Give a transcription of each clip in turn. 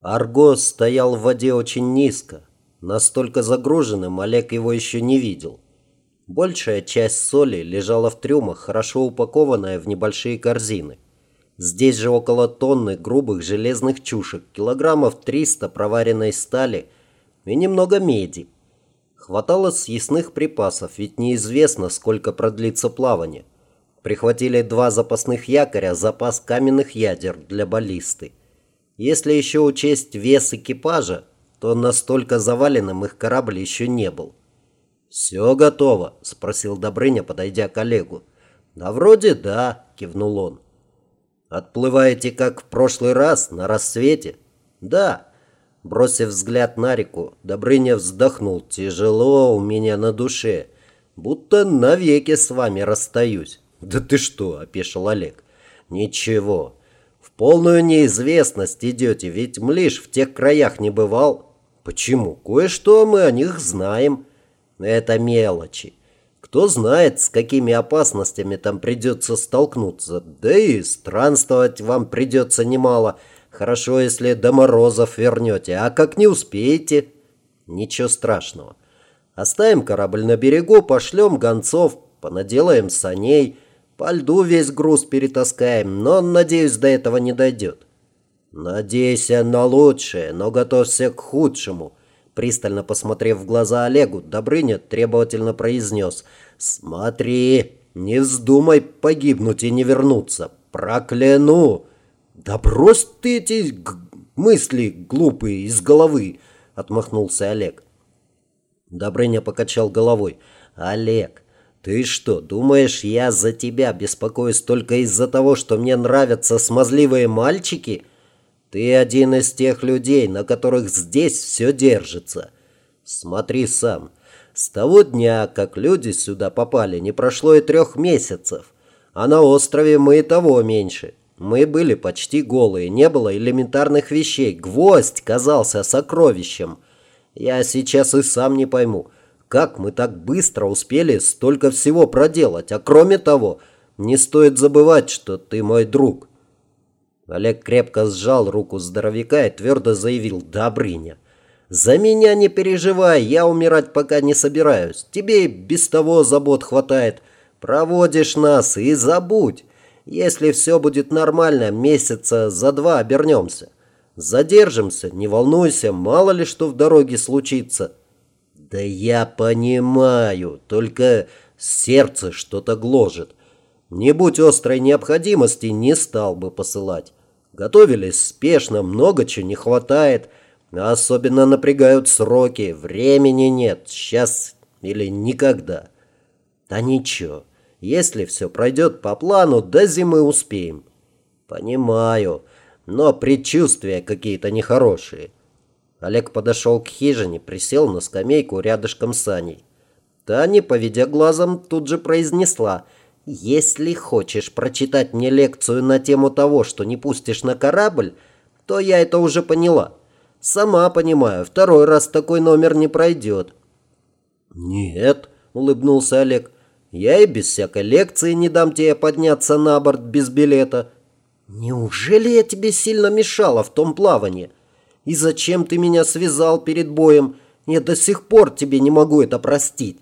Арго стоял в воде очень низко. Настолько загруженным Олег его еще не видел. Большая часть соли лежала в трюмах, хорошо упакованная в небольшие корзины. Здесь же около тонны грубых железных чушек, килограммов 300 проваренной стали и немного меди. Хватало съестных припасов, ведь неизвестно, сколько продлится плавание. Прихватили два запасных якоря, запас каменных ядер для баллисты. Если еще учесть вес экипажа, то настолько заваленным их корабль еще не был. «Все готово?» – спросил Добрыня, подойдя к Олегу. «Да вроде да», – кивнул он. «Отплываете, как в прошлый раз, на рассвете?» «Да». Бросив взгляд на реку, Добрыня вздохнул. «Тяжело у меня на душе. Будто навеки с вами расстаюсь». «Да ты что?» – опешил Олег. «Ничего полную неизвестность идете, ведь Млиш в тех краях не бывал. Почему? Кое-что мы о них знаем. Это мелочи. Кто знает, с какими опасностями там придется столкнуться. Да и странствовать вам придется немало. Хорошо, если до морозов вернете. А как не успеете? Ничего страшного. Оставим корабль на берегу, пошлем гонцов, понаделаем саней – по льду весь груз перетаскаем, но, надеюсь, до этого не дойдет. Надейся на лучшее, но готовься к худшему. Пристально посмотрев в глаза Олегу, Добрыня требовательно произнес. Смотри, не вздумай погибнуть и не вернуться. Прокляну! Да брось ты эти мысли глупые из головы, отмахнулся Олег. Добрыня покачал головой. Олег, «Ты что, думаешь, я за тебя беспокоюсь только из-за того, что мне нравятся смазливые мальчики? Ты один из тех людей, на которых здесь все держится. Смотри сам. С того дня, как люди сюда попали, не прошло и трех месяцев. А на острове мы и того меньше. Мы были почти голые, не было элементарных вещей. Гвоздь казался сокровищем. Я сейчас и сам не пойму». Как мы так быстро успели столько всего проделать? А кроме того, не стоит забывать, что ты мой друг». Олег крепко сжал руку здоровяка и твердо заявил «Добрыня, за меня не переживай, я умирать пока не собираюсь. Тебе без того забот хватает. Проводишь нас и забудь. Если все будет нормально, месяца за два обернемся. Задержимся, не волнуйся, мало ли что в дороге случится». Да я понимаю, только сердце что-то гложет. Не будь острой необходимости, не стал бы посылать. Готовились спешно, много чего не хватает. Особенно напрягают сроки, времени нет, сейчас или никогда. Да ничего, если все пройдет по плану, до зимы успеем. Понимаю, но предчувствия какие-то нехорошие. Олег подошел к хижине, присел на скамейку рядышком с Аней. Таня, поведя глазом, тут же произнесла «Если хочешь прочитать мне лекцию на тему того, что не пустишь на корабль, то я это уже поняла. Сама понимаю, второй раз такой номер не пройдет». «Нет», — улыбнулся Олег, — «я и без всякой лекции не дам тебе подняться на борт без билета». «Неужели я тебе сильно мешала в том плавании?» И зачем ты меня связал перед боем? Я до сих пор тебе не могу это простить.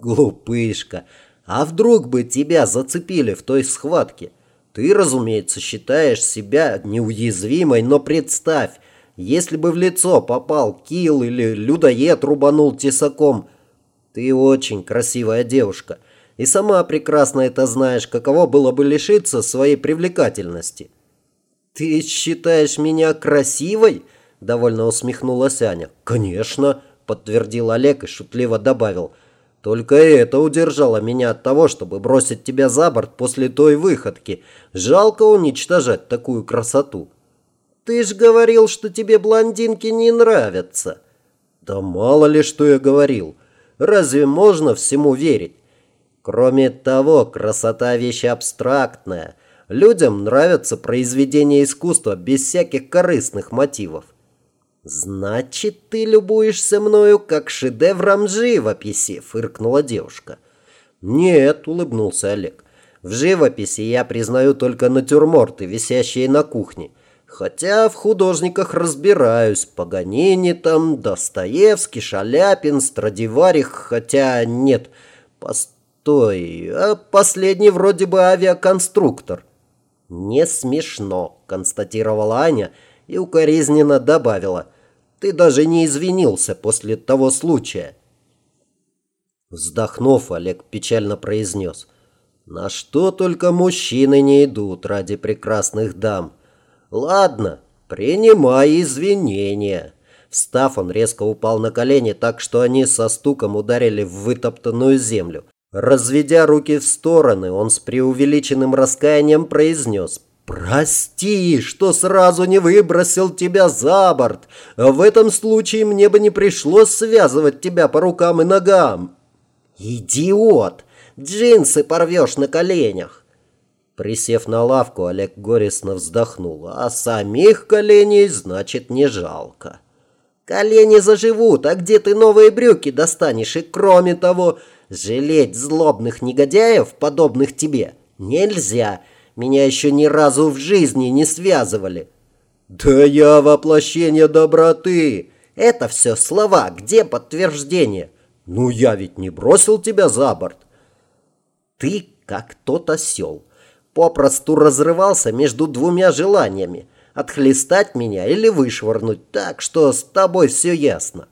Глупышка, а вдруг бы тебя зацепили в той схватке? Ты, разумеется, считаешь себя неуязвимой, но представь, если бы в лицо попал кил или людоед рубанул тесаком. Ты очень красивая девушка, и сама прекрасно это знаешь, каково было бы лишиться своей привлекательности. Ты считаешь меня красивой? – довольно усмехнулась Аня. «Конечно», – подтвердил Олег и шутливо добавил. «Только это удержало меня от того, чтобы бросить тебя за борт после той выходки. Жалко уничтожать такую красоту». «Ты ж говорил, что тебе блондинки не нравятся». «Да мало ли, что я говорил. Разве можно всему верить? Кроме того, красота – вещь абстрактная». Людям нравятся произведения искусства без всяких корыстных мотивов. «Значит, ты любуешься мною, как шедевром живописи», — фыркнула девушка. «Нет», — улыбнулся Олег. «В живописи я признаю только натюрморты, висящие на кухне. Хотя в художниках разбираюсь. Паганини там, Достоевский, Шаляпин, Страдиварих. Хотя нет, постой, а последний вроде бы авиаконструктор. «Не смешно», — констатировала Аня и укоризненно добавила. «Ты даже не извинился после того случая». Вздохнув, Олег печально произнес. «На что только мужчины не идут ради прекрасных дам. Ладно, принимай извинения». Встав, он резко упал на колени так, что они со стуком ударили в вытоптанную землю. Разведя руки в стороны, он с преувеличенным раскаянием произнес «Прости, что сразу не выбросил тебя за борт. В этом случае мне бы не пришлось связывать тебя по рукам и ногам». «Идиот! Джинсы порвешь на коленях!» Присев на лавку, Олег горестно вздохнул. «А самих коленей, значит, не жалко». «Колени заживут, а где ты новые брюки достанешь? И кроме того, жалеть злобных негодяев, подобных тебе, нельзя. Меня еще ни разу в жизни не связывали». «Да я воплощение доброты!» «Это все слова, где подтверждение?» «Ну, я ведь не бросил тебя за борт». «Ты как тот осел. Попросту разрывался между двумя желаниями. Отхлестать меня или вышвырнуть так, что с тобой все ясно».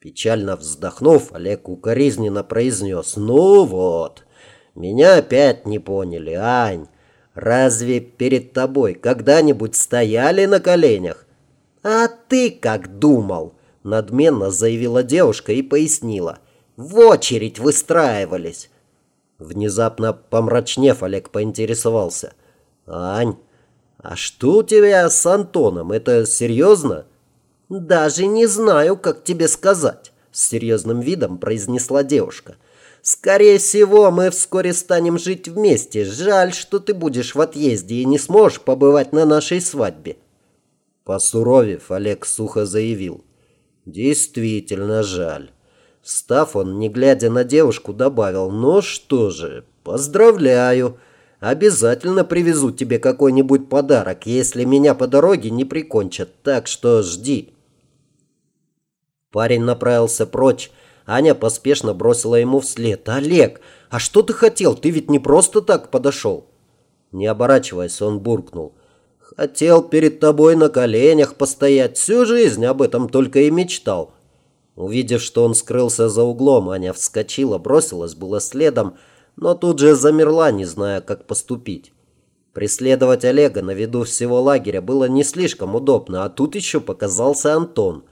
Печально вздохнув, Олег укоризненно произнес. «Ну вот, меня опять не поняли, Ань. Разве перед тобой когда-нибудь стояли на коленях?» «А ты как думал?» Надменно заявила девушка и пояснила. В очередь выстраивались. Внезапно помрачнев, Олег поинтересовался. «Ань, а что у тебя с Антоном? Это серьезно?» «Даже не знаю, как тебе сказать», — с серьезным видом произнесла девушка. «Скорее всего, мы вскоре станем жить вместе. Жаль, что ты будешь в отъезде и не сможешь побывать на нашей свадьбе». Посуровев, Олег сухо заявил. Действительно жаль. Встав, он, не глядя на девушку, добавил, «Ну что же, поздравляю. Обязательно привезу тебе какой-нибудь подарок, если меня по дороге не прикончат, так что жди». Парень направился прочь. Аня поспешно бросила ему вслед. «Олег, а что ты хотел? Ты ведь не просто так подошел?» Не оборачиваясь, он буркнул. Хотел перед тобой на коленях постоять. Всю жизнь об этом только и мечтал. Увидев, что он скрылся за углом, Аня вскочила, бросилась было следом, но тут же замерла, не зная, как поступить. Преследовать Олега на виду всего лагеря было не слишком удобно, а тут еще показался Антон.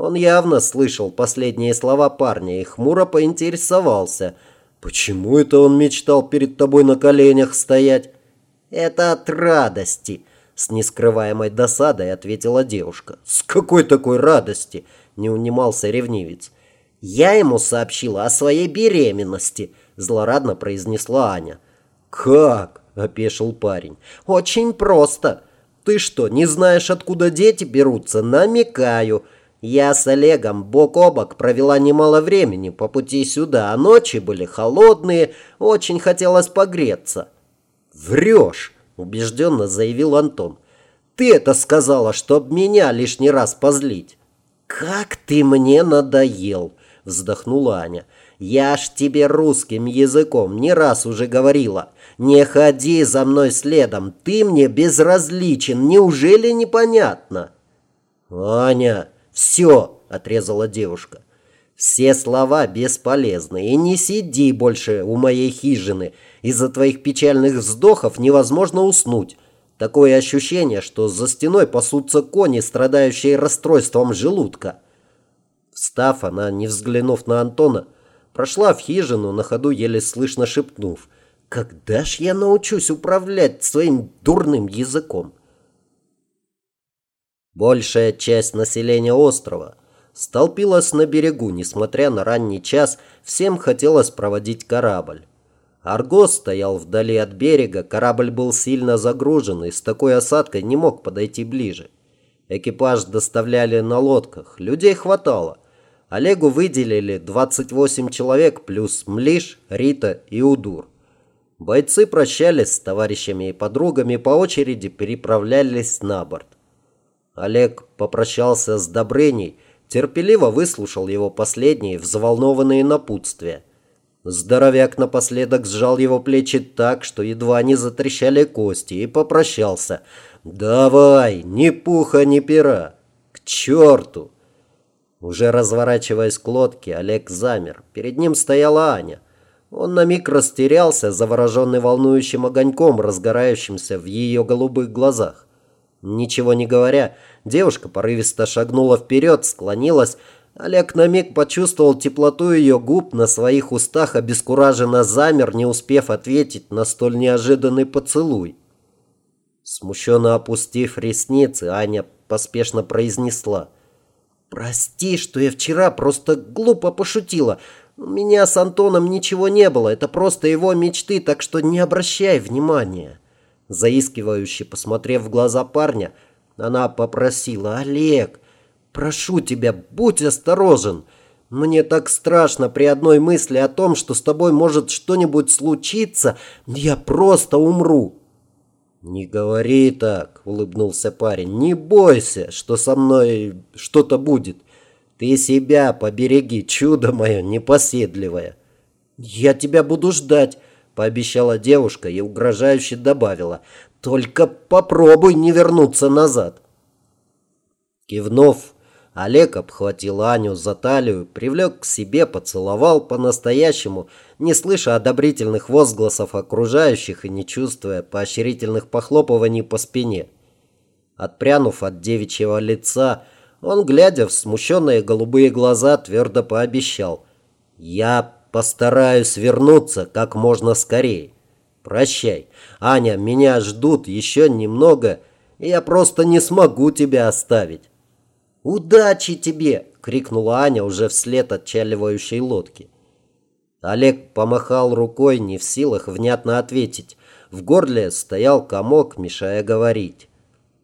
Он явно слышал последние слова парня и хмуро поинтересовался, почему это он мечтал перед тобой на коленях стоять. «Это от радости», с нескрываемой досадой ответила девушка. «С какой такой радости?» – не унимался ревнивец. «Я ему сообщила о своей беременности», – злорадно произнесла Аня. «Как?» – опешил парень. «Очень просто. Ты что, не знаешь, откуда дети берутся? Намекаю. Я с Олегом бок о бок провела немало времени по пути сюда, а ночи были холодные, очень хотелось погреться». «Врешь!» убежденно заявил Антон. «Ты это сказала, чтоб меня лишний раз позлить». «Как ты мне надоел!» – вздохнула Аня. «Я ж тебе русским языком не раз уже говорила. Не ходи за мной следом, ты мне безразличен, неужели непонятно?» «Аня, все!» – отрезала девушка. «Все слова бесполезны, и не сиди больше у моей хижины. Из-за твоих печальных вздохов невозможно уснуть. Такое ощущение, что за стеной пасутся кони, страдающие расстройством желудка». Встав, она, не взглянув на Антона, прошла в хижину, на ходу еле слышно шепнув. «Когда ж я научусь управлять своим дурным языком?» Большая часть населения острова столпилась на берегу, несмотря на ранний час, всем хотелось проводить корабль. Аргос стоял вдали от берега, корабль был сильно загружен и с такой осадкой не мог подойти ближе. Экипаж доставляли на лодках, людей хватало. Олегу выделили 28 человек плюс Млиш, Рита и Удур. Бойцы прощались с товарищами и подругами, по очереди переправлялись на борт. Олег попрощался с Добрыней, терпеливо выслушал его последние взволнованные напутствия. Здоровяк напоследок сжал его плечи так, что едва не затрещали кости, и попрощался. «Давай, ни пуха, ни пера! К черту!» Уже разворачиваясь к лодке, Олег замер. Перед ним стояла Аня. Он на миг растерялся, завороженный волнующим огоньком, разгорающимся в ее голубых глазах. Ничего не говоря, девушка порывисто шагнула вперед, склонилась. Олег на миг почувствовал теплоту ее губ на своих устах, обескураженно замер, не успев ответить на столь неожиданный поцелуй. Смущенно опустив ресницы, Аня поспешно произнесла. «Прости, что я вчера просто глупо пошутила. У меня с Антоном ничего не было, это просто его мечты, так что не обращай внимания. Заискивающе посмотрев в глаза парня, она попросила, «Олег, прошу тебя, будь осторожен. Мне так страшно при одной мысли о том, что с тобой может что-нибудь случиться, я просто умру». «Не говори так», — улыбнулся парень, «не бойся, что со мной что-то будет. Ты себя побереги, чудо мое непоседливое. Я тебя буду ждать, пообещала девушка и угрожающе добавила. Только попробуй не вернуться назад. Кивнув, Олег обхватил Аню за талию, привлек к себе, поцеловал по-настоящему, не слыша одобрительных возгласов окружающих и не чувствуя поощрительных похлопываний по спине. Отпрянув от девичьего лица, он, глядя в смущенные голубые глаза, твердо пообещал. «Я постараюсь вернуться как можно скорее. Прощай. Аня, меня ждут еще немного, и я просто не смогу тебя оставить». «Удачи тебе!» — крикнула Аня уже вслед отчаливающей лодки. Олег помахал рукой, не в силах внятно ответить. В горле стоял комок, мешая говорить.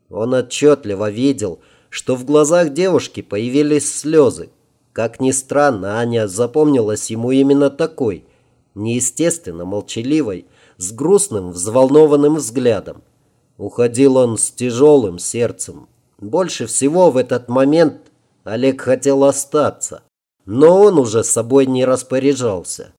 Он отчетливо видел, что в глазах девушки появились слезы. Как ни странно, Аня запомнилась ему именно такой, неестественно молчаливой, с грустным, взволнованным взглядом. Уходил он с тяжелым сердцем. Больше всего в этот момент Олег хотел остаться, но он уже собой не распоряжался.